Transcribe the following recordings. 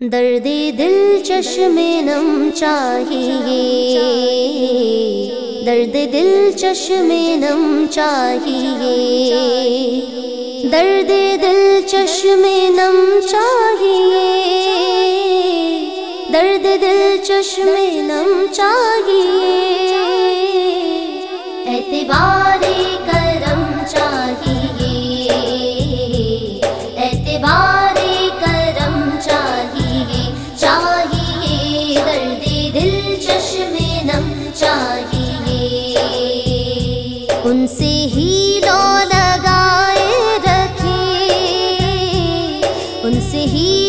درد دل چشمے نم چاہیے۔ درد دل چشمے نم چاہیے۔ درد دل چشمے نم چاہیے۔ درد دل چشمے نم چاہیے۔ اعتبار ان سے ہی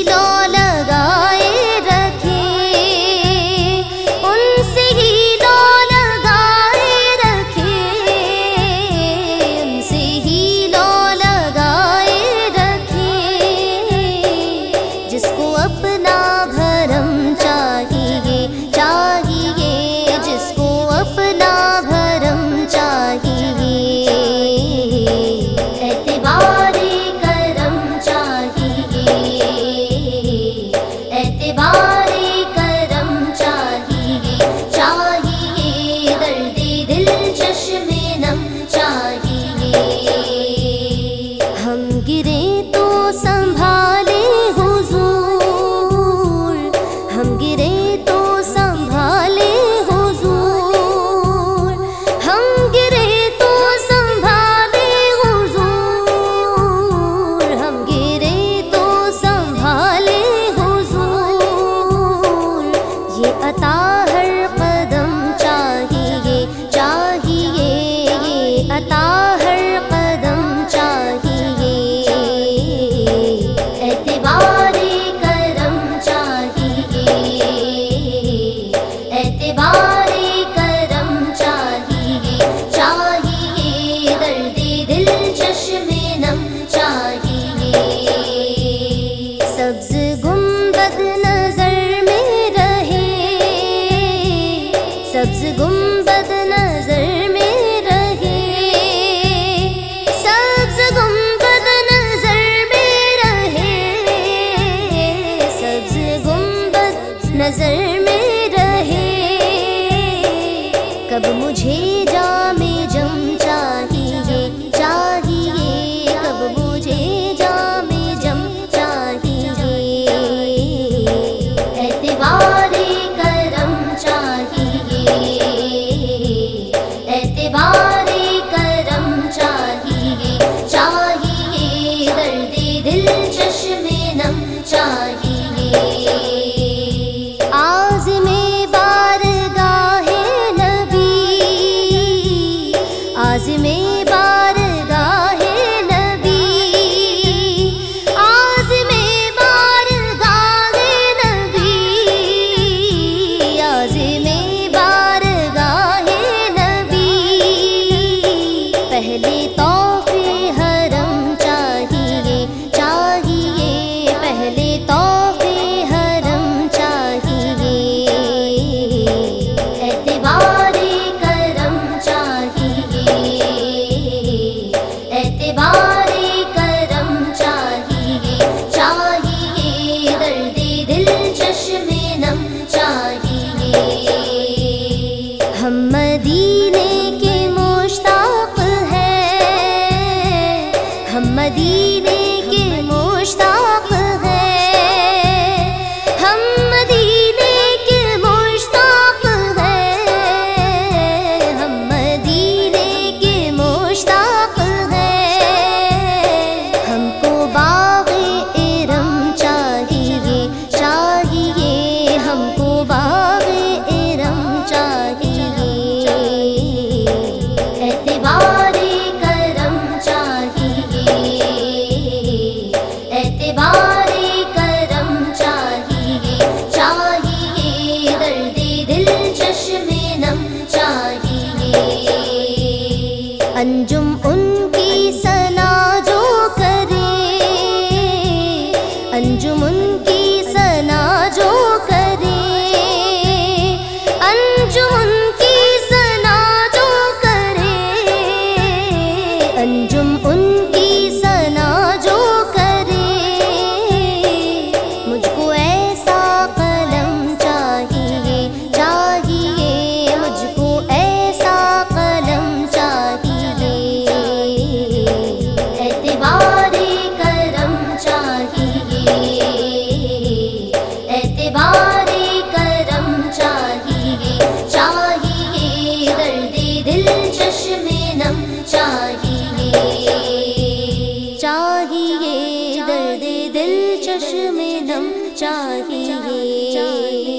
سبز گم محمدی نے چاہیے۔